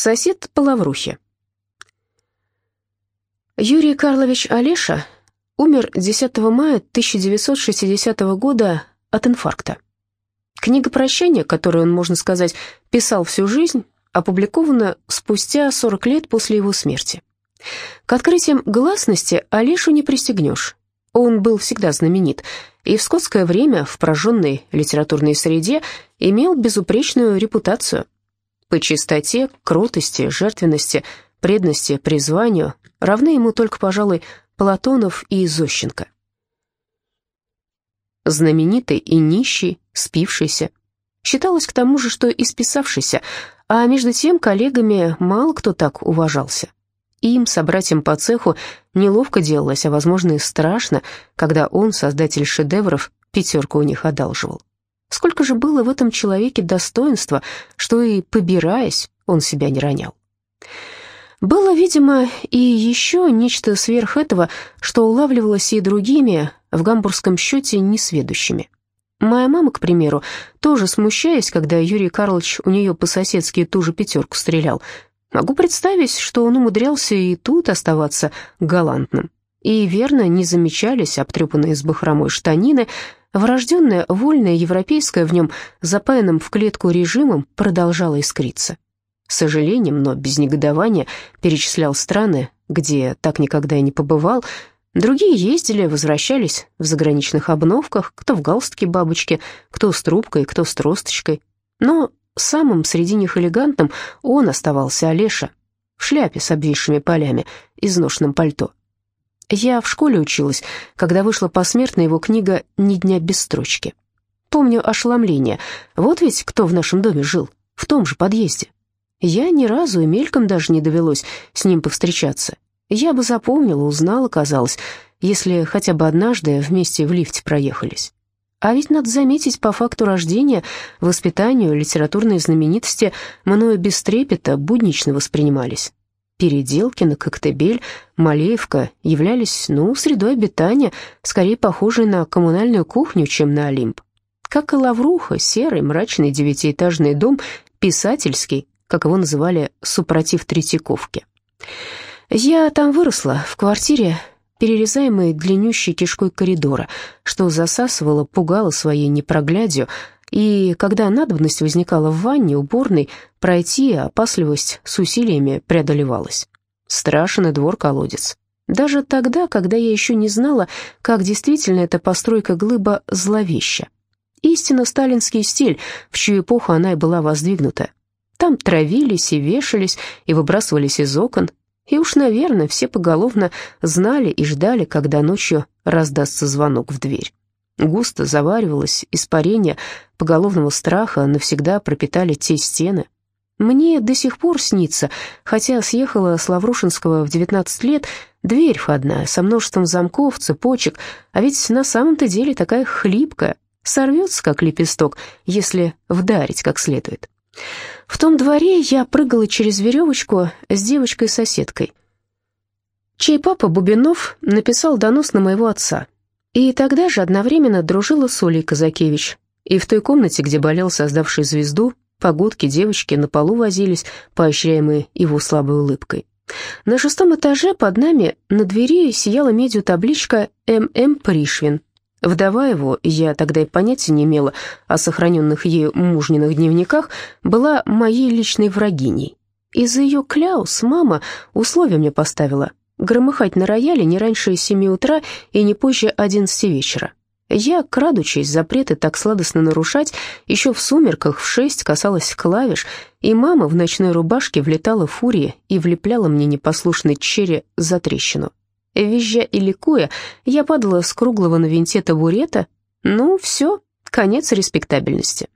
Сосед по лаврухе. Юрий Карлович Олеша умер 10 мая 1960 года от инфаркта. Книга прощания, которую он, можно сказать, писал всю жизнь, опубликована спустя 40 лет после его смерти. К открытиям гласности Олешу не пристегнешь. Он был всегда знаменит, и в скотское время в прожженной литературной среде имел безупречную репутацию. По чистоте, кротости, жертвенности, преданности, призванию равны ему только, пожалуй, Платонов и Зощенко. Знаменитый и нищий, спившийся. Считалось к тому же, что исписавшийся, а между тем коллегами мало кто так уважался. Им, собратьям по цеху, неловко делалось, а, возможно, и страшно, когда он, создатель шедевров, пятерку у них одалживал. Сколько же было в этом человеке достоинства, что и, побираясь, он себя не ронял. Было, видимо, и еще нечто сверх этого, что улавливалось и другими, в гамбургском счете несведущими. Моя мама, к примеру, тоже смущаясь, когда Юрий Карлович у нее по-соседски ту же пятерку стрелял, Могу представить, что он умудрялся и тут оставаться галантным. И верно не замечались обтрепанные с бахромой штанины, врожденное, вольное европейское в нем, запаянным в клетку режимом, продолжало искриться. С сожалением, но без негодования, перечислял страны, где так никогда и не побывал, Другие ездили, возвращались в заграничных обновках, кто в галстуке бабочки, кто с трубкой, кто с тросточкой. Но Самым среди них элегантным он оставался Олеша, в шляпе с обвисшими полями, изношенном пальто. Я в школе училась, когда вышла посмертно его книга «Ни дня без строчки». Помню ошеломление. Вот ведь кто в нашем доме жил, в том же подъезде. Я ни разу и мельком даже не довелось с ним повстречаться. Я бы запомнила, узнала, казалось, если хотя бы однажды вместе в лифте проехались. А ведь, надо заметить, по факту рождения, воспитанию, литературные знаменитости мною без трепета буднично воспринимались. Переделкина, Коктебель, Малеевка являлись, ну, средой обитания, скорее похожей на коммунальную кухню, чем на Олимп. Как и Лавруха, серый, мрачный девятиэтажный дом, писательский, как его называли, супротив Третьяковки. Я там выросла, в квартире, перерезаемые длиннющей кишкой коридора, что засасывало, пугало своей непроглядью, и когда надобность возникала в ванне, уборной, пройти, опасливость с усилиями преодолевалась. Страшный двор-колодец. Даже тогда, когда я еще не знала, как действительно эта постройка глыба зловеща. Истинно сталинский стиль, в чью эпоху она и была воздвигнута. Там травились и вешались, и выбрасывались из окон, и уж, наверное, все поголовно знали и ждали, когда ночью раздастся звонок в дверь. Густо заваривалось испарение поголовного страха, навсегда пропитали те стены. Мне до сих пор снится, хотя съехала с Лаврушинского в 19 лет, дверь входная, со множеством замков, цепочек, а ведь на самом-то деле такая хлипкая, сорвется, как лепесток, если вдарить как следует. В том дворе я прыгала через веревочку с девочкой-соседкой, чей папа Бубинов написал донос на моего отца. И тогда же одновременно дружила с Олей Казакевич. И в той комнате, где болел создавший звезду, погодки девочки на полу возились, поощряемые его слабой улыбкой. На шестом этаже под нами на двери сияла медью табличка «ММ Пришвин», Вдова его, я тогда и понятия не имела о сохраненных ею мужниных дневниках, была моей личной врагиней. Из-за ее кляус мама условия мне поставила громыхать на рояле не раньше семи утра и не позже одиннадцати вечера. Я, крадучись, запреты так сладостно нарушать, еще в сумерках в шесть касалась клавиш, и мама в ночной рубашке влетала в фурии и влепляла мне непослушной черри за трещину. Визжа и ликуя, я падала с круглого на винте табурета. Ну, все, конец респектабельности.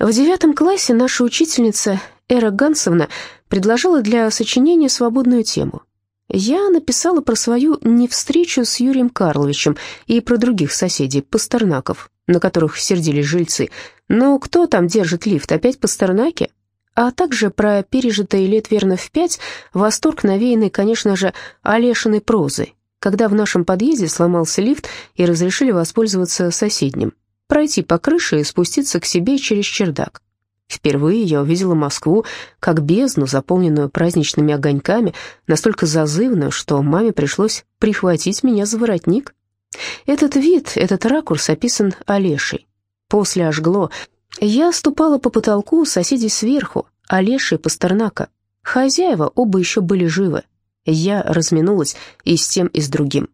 В девятом классе наша учительница Эра Гансовна предложила для сочинения свободную тему. Я написала про свою невстречу с Юрием Карловичем и про других соседей, Пастернаков, на которых сердились жильцы. Но кто там держит лифт, опять Пастернаки? а также про пережитые лет верно в пять восторг, навеянный, конечно же, Олешиной прозой, когда в нашем подъезде сломался лифт и разрешили воспользоваться соседним, пройти по крыше и спуститься к себе через чердак. Впервые я увидела Москву как бездну, заполненную праздничными огоньками, настолько зазывную, что маме пришлось прихватить меня за воротник. Этот вид, этот ракурс описан Олешей. После ожгло. Я ступала по потолку, соседей сверху, Олеши и Пастернака. Хозяева оба еще были живы. Я разминулась и с тем, и с другим.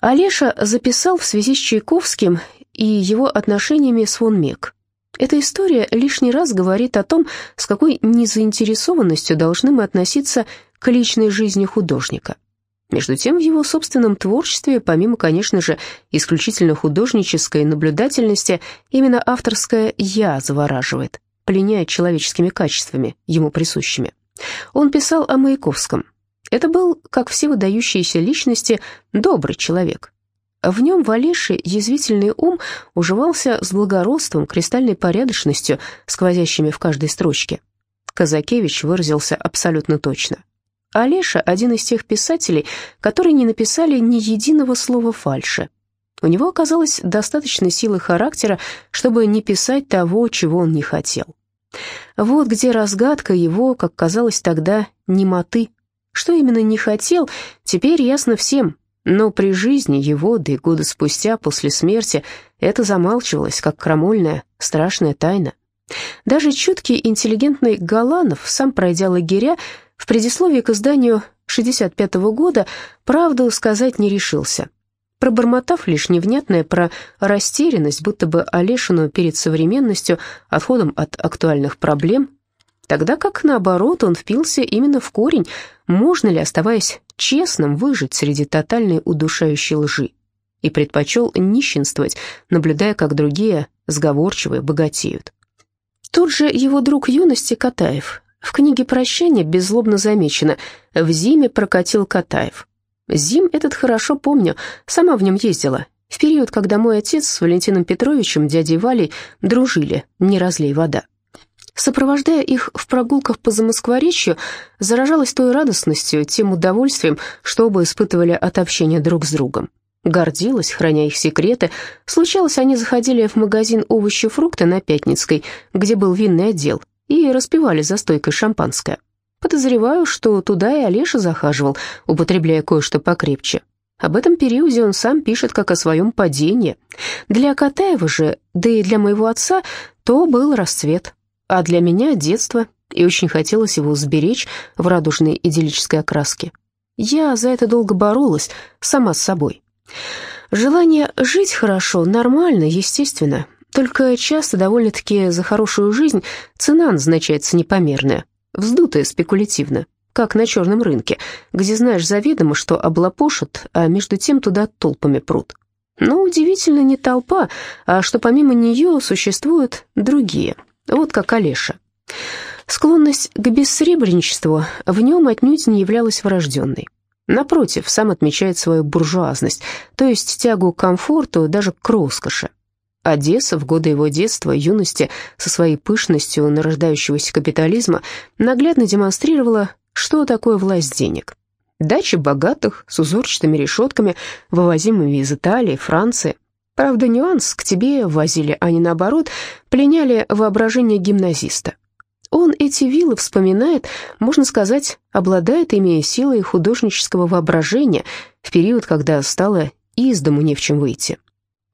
Олеша записал в связи с Чайковским и его отношениями с фон Мек. Эта история лишний раз говорит о том, с какой незаинтересованностью должны мы относиться к личной жизни художника. Между тем, в его собственном творчестве, помимо, конечно же, исключительно художнической наблюдательности, именно авторское «я» завораживает, пленяет человеческими качествами, ему присущими. Он писал о Маяковском. Это был, как все выдающиеся личности, добрый человек. В нем в Олеше язвительный ум уживался с благородством, кристальной порядочностью, сквозящими в каждой строчке. Казакевич выразился абсолютно точно. Олеша – один из тех писателей, которые не написали ни единого слова фальши. У него оказалось достаточно силы характера, чтобы не писать того, чего он не хотел. Вот где разгадка его, как казалось тогда, немоты. Что именно не хотел, теперь ясно всем, но при жизни его, да и годы спустя, после смерти, это замалчивалось, как крамольная, страшная тайна. Даже чуткий, интеллигентный Галанов, сам пройдя лагеря, в предисловии к изданию 65 -го года правду сказать не решился. Пробормотав лишь невнятное про растерянность, будто бы Олешину перед современностью, отходом от актуальных проблем, тогда как, наоборот, он впился именно в корень, можно ли, оставаясь честным, выжить среди тотальной удушающей лжи, и предпочел нищенствовать, наблюдая, как другие, сговорчивые, богатеют. Тот же его друг юности Катаев, в книге «Прощание» беззлобно замечено «В зиме прокатил Катаев». Зим этот хорошо помню, сама в нем ездила. В период, когда мой отец с Валентином Петровичем, дядей Валей, дружили, не разлей вода. Сопровождая их в прогулках по Замоскворечью, заражалась той радостностью, тем удовольствием, что оба испытывали от общения друг с другом. Гордилась, храня их секреты. Случалось, они заходили в магазин овощи-фрукты на Пятницкой, где был винный отдел, и распивали за стойкой шампанское. Подозреваю, что туда и Олеша захаживал, употребляя кое-что покрепче. Об этом периоде он сам пишет как о своем падении. Для Катаева же, да и для моего отца, то был расцвет, а для меня — детство, и очень хотелось его сберечь в радужной идиллической окраске. Я за это долго боролась, сама с собой. Желание жить хорошо, нормально, естественно, только часто довольно-таки за хорошую жизнь цена назначается непомерная, вздутая спекулятивно, как на черном рынке, где знаешь заведомо, что облапошат, а между тем туда толпами прут. Но удивительно не толпа, а что помимо нее существуют другие, вот как Олеша. Склонность к бессребреничеству в нем отнюдь не являлась врожденной. Напротив, сам отмечает свою буржуазность, то есть тягу к комфорту, даже к роскоши. Одесса в годы его детства юности со своей пышностью нарождающегося капитализма наглядно демонстрировала, что такое власть денег. Дачи богатых с узорчатыми решетками, вывозимыми из Италии, Франции. Правда, нюанс, к тебе возили, а не наоборот, пленяли воображение гимназиста. Он эти виллы вспоминает, можно сказать, обладает ими силой художнического воображения в период, когда стало из дому не в чем выйти.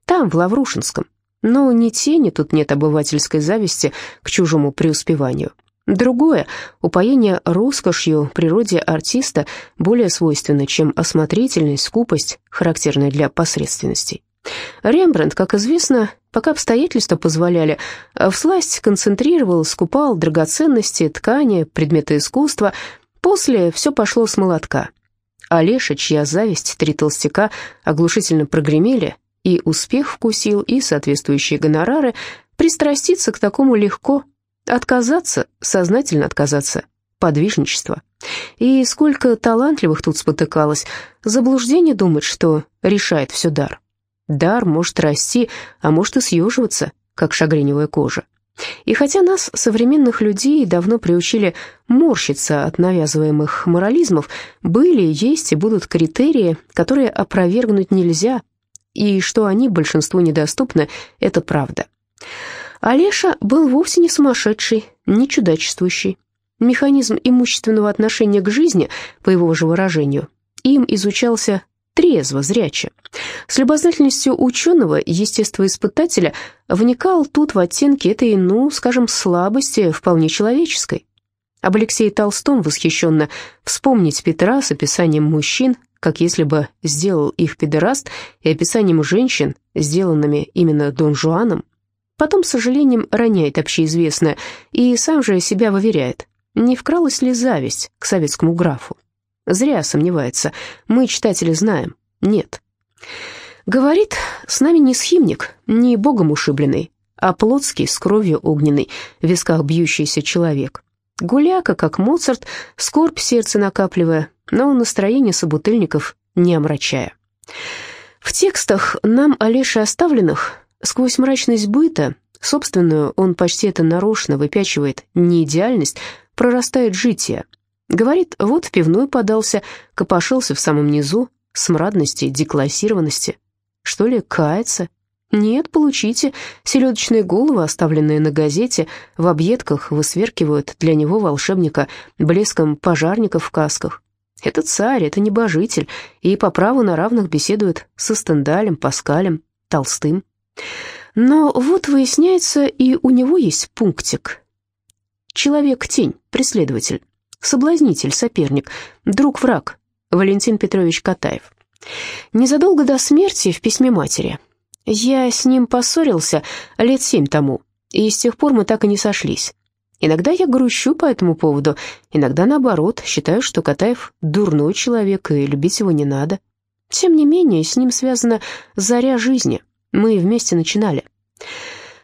Там, в Лаврушинском, но ни тени тут нет обывательской зависти к чужому преуспеванию. Другое, упоение роскошью природе артиста более свойственно, чем осмотрительность, скупость, характерная для посредственностей. Рембрандт, как известно, пока обстоятельства позволяли, всласть концентрировал, скупал драгоценности, ткани, предметы искусства. После все пошло с молотка. Олеша, чья зависть, три толстяка оглушительно прогремели, и успех вкусил, и соответствующие гонорары, пристраститься к такому легко, отказаться, сознательно отказаться, подвижничество. И сколько талантливых тут спотыкалось, заблуждение думать, что решает все дар. Дар может расти, а может и съеживаться, как шагреневая кожа. И хотя нас, современных людей, давно приучили морщиться от навязываемых морализмов, были, есть и будут критерии, которые опровергнуть нельзя, и что они большинству недоступны, это правда. Олеша был вовсе не сумасшедший, не чудачествующий. Механизм имущественного отношения к жизни, по его же выражению, им изучался трезво, зряче. С любознательностью ученого, естествоиспытателя, вникал тут в оттенки этой, ну, скажем, слабости, вполне человеческой. Об Алексее Толстом восхищенно вспомнить Петра с описанием мужчин, как если бы сделал их педераст, и описанием женщин, сделанными именно Дон Жуаном. Потом, с сожалением, роняет общеизвестное и сам же себя выверяет, не вкралась ли зависть к советскому графу. Зря сомневается. Мы, читатели, знаем. Нет. Говорит, с нами не схимник, не богом ушибленный, а плотский, с кровью огненной, в висках бьющийся человек. Гуляка, как Моцарт, скорбь сердце накапливая, но настроение собутыльников не омрачая. В текстах нам Олеши оставленных, сквозь мрачность быта, собственную он почти это нарочно выпячивает не идеальность, прорастает житие. Говорит, вот в пивную подался, копошился в самом низу, смрадности, деклассированности. Что ли, кается? Нет, получите. Селедочные головы, оставленные на газете, в объедках высверкивают для него волшебника блеском пожарников в касках. Это царь, это небожитель, и по праву на равных беседует со Стендалем, Паскалем, Толстым. Но вот выясняется, и у него есть пунктик. Человек-тень, преследователь, соблазнитель, соперник, друг-враг, Валентин Петрович Катаев. Незадолго до смерти в письме матери – я с ним поссорился лет семь тому, и с тех пор мы так и не сошлись. Иногда я грущу по этому поводу, иногда наоборот, считаю, что Катаев дурной человек, и любить его не надо. Тем не менее, с ним связана заря жизни. Мы вместе начинали.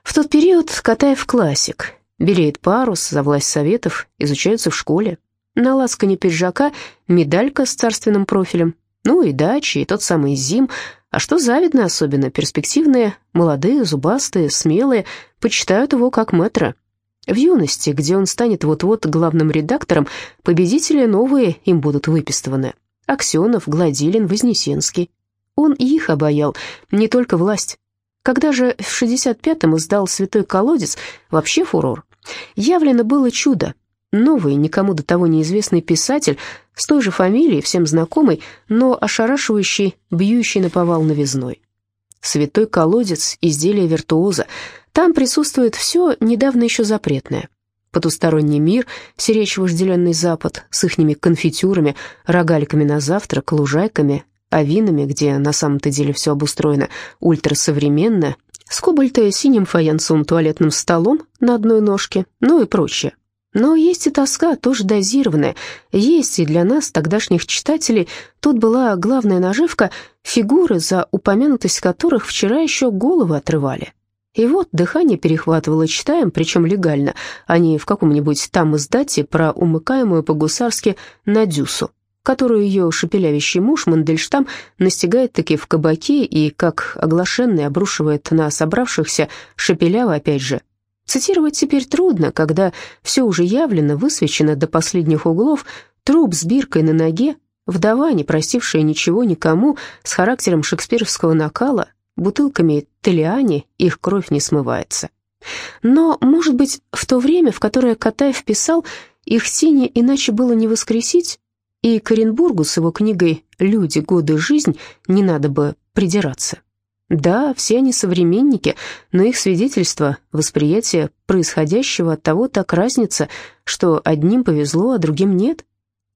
В тот период Катаев классик. Белеет парус, за власть советов, изучаются в школе. На ласкане пиджака медалька с царственным профилем. Ну и дачи, и тот самый Зим, а что завидно особенно, перспективные, молодые, зубастые, смелые, почитают его как мэтра. В юности, где он станет вот-вот главным редактором, победители новые им будут выпистываны. Аксенов, Гладилин, Вознесенский. Он их обаял, не только власть. Когда же в 65-м издал «Святой колодец», вообще фурор. Явлено было чудо, Новый, никому до того неизвестный писатель, с той же фамилией, всем знакомый, но ошарашивающий, бьющий наповал новизной. Святой колодец, изделие виртуоза. Там присутствует все недавно еще запретное. Потусторонний мир, сиречь вожделенный запад, с ихними конфитюрами, рогальками на завтрак, лужайками, авинами, где на самом-то деле все обустроено ультрасовременно, с кобальто-синим фаянсовым туалетным столом на одной ножке, ну и прочее. Но есть и тоска, тоже дозированная. Есть и для нас, тогдашних читателей, тут была главная наживка, фигуры, за упомянутость которых вчера еще головы отрывали. И вот дыхание перехватывало, читаем, причем легально, а не в каком-нибудь там издате про умыкаемую по-гусарски Надюсу, которую ее шепелявящий муж Мандельштам настигает таки в кабаке и, как оглашенный, обрушивает на собравшихся, шепеляво опять же, Цитировать теперь трудно, когда все уже явлено, высвечено до последних углов, труп с биркой на ноге, вдова, не простившая ничего никому, с характером шекспировского накала, бутылками Телиани, их кровь не смывается. Но, может быть, в то время, в которое Катаев писал, их тени иначе было не воскресить, и к Оренбургу с его книгой «Люди, годы, жизнь» не надо бы придираться. Да, все они современники, но их свидетельство, восприятие происходящего от того так разница, что одним повезло, а другим нет.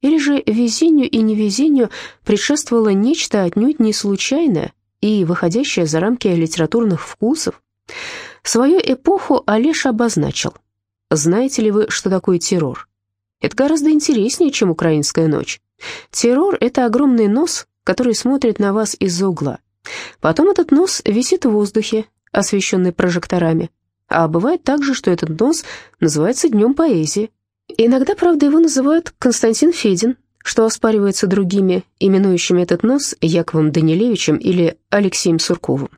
Или же везению и невезению предшествовало нечто отнюдь не случайное и выходящее за рамки литературных вкусов. Свою эпоху Олеша обозначил. Знаете ли вы, что такое террор? Это гораздо интереснее, чем украинская ночь. Террор — это огромный нос, который смотрит на вас из-за угла. Потом этот нос висит в воздухе, освещенный прожекторами. А бывает также, что этот нос называется Днем поэзии. Иногда, правда, его называют Константин Федин, что оспаривается другими, именующими этот нос Яковом Данилевичем или Алексеем Сурковым.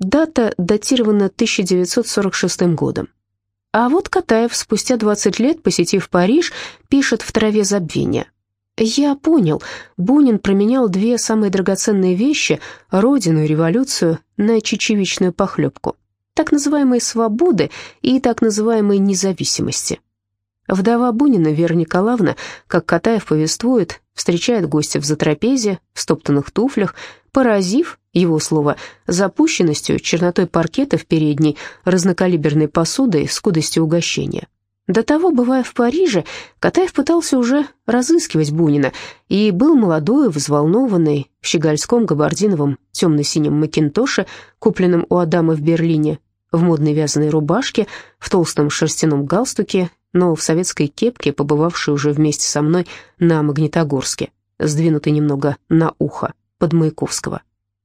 Дата датирована 1946 годом. А вот Катаев, спустя 20 лет, посетив Париж, пишет в «Траве забвения». Я понял, Бунин променял две самые драгоценные вещи, родину и революцию, на чечевичную похлебку. так называемой свободы и так называемой независимости. Вдова Бунина Вера Николаевна, как Катаев повествует, встречает гостя в затрапезе, в стоптанных туфлях, поразив, его слово, запущенностью, чернотой паркета в передней, разнокалиберной посудой, скудостью угощения. До того, бывая в Париже, Катаев пытался уже разыскивать Бунина и был молодой, взволнованный, в щегольском габардиновом темно-синем макинтоше, купленном у Адама в Берлине, в модной вязаной рубашке, в толстом шерстяном галстуке, но в советской кепке, побывавшей уже вместе со мной на Магнитогорске, сдвинутой немного на ухо под Маяковского.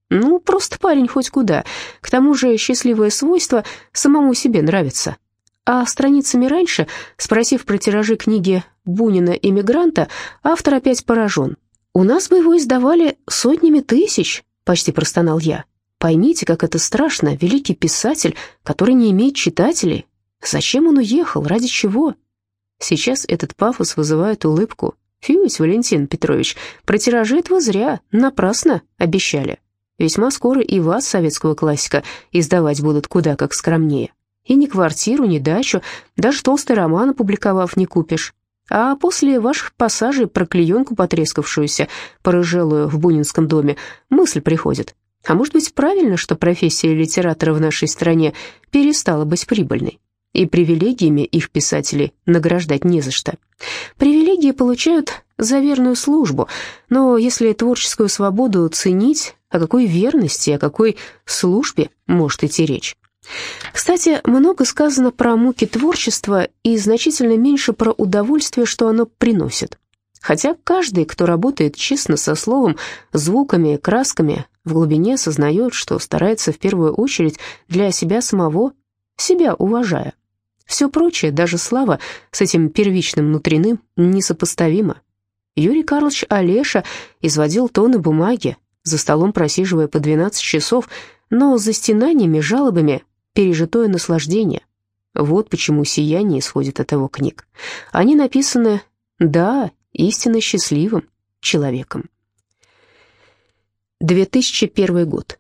Ну, просто парень хоть куда. К тому же счастливое свойство самому себе нравится. А страницами раньше, спросив про тиражи книги Бунина «Эмигранта», автор опять поражен. «У нас бы его издавали сотнями тысяч», — почти простонал я. «Поймите, как это страшно, великий писатель, который не имеет читателей. Зачем он уехал, ради чего?» Сейчас этот пафос вызывает улыбку. «Фьюсь, Валентин Петрович, про тиражи этого зря, напрасно обещали». Весьма скоро и вас, советского классика, издавать будут куда как скромнее. И ни квартиру, ни дачу, даже толстый роман опубликовав не купишь. А после ваших пассажей про клеенку потрескавшуюся, порыжелую в Бунинском доме, мысль приходит. А может быть, правильно, что профессия литератора в нашей стране перестала быть прибыльной? И привилегиями их писателей награждать не за что. Привилегии получают за верную службу, но если творческую свободу ценить, о какой верности, о какой службе может идти речь? Кстати, много сказано про муки творчества и значительно меньше про удовольствие, что оно приносит. Хотя каждый, кто работает честно со словом, звуками, красками, в глубине сознает, что старается в первую очередь для себя самого, себя уважая. Все прочее, даже слава, с этим первичным внутренним несопоставимо. Юрий Карлович Олеша изводил тоны бумаги, за столом просиживая по 12 часов, но за стенаниями, жалобами пережитое наслаждение. Вот почему сияние исходит от его книг. Они написаны, да, истинно счастливым человеком. 2001 год.